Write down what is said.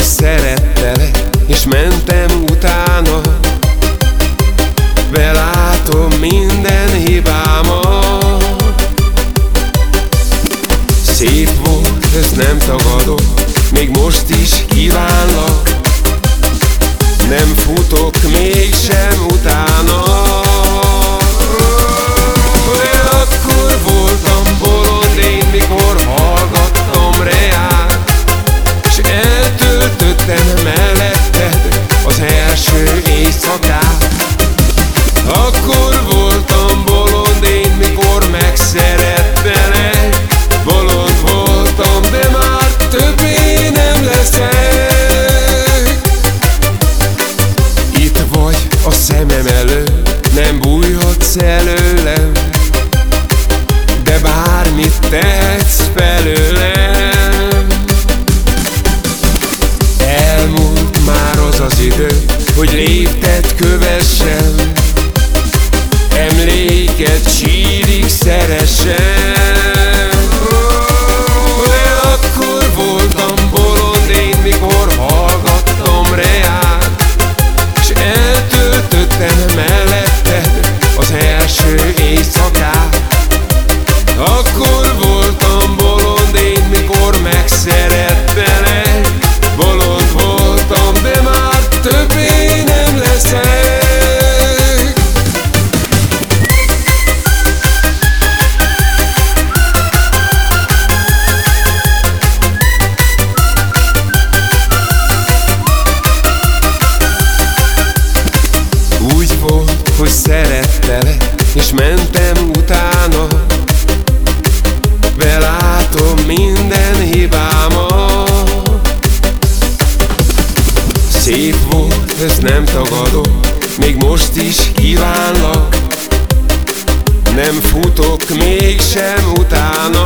szerettelek, és mentem utána. Belátom minden hibámat. Szép volt, ezt nem tagadom Még most is kívánlak. Nem futok mégsem utána bármit tehetsz felőlem Elmúlt már az az idő Hogy léptet kövessem. Emléket sírig szeressem Belátom minden hibámat Szép volt, ezt nem tagadom, még most is kívánlak. Nem futok mégsem utána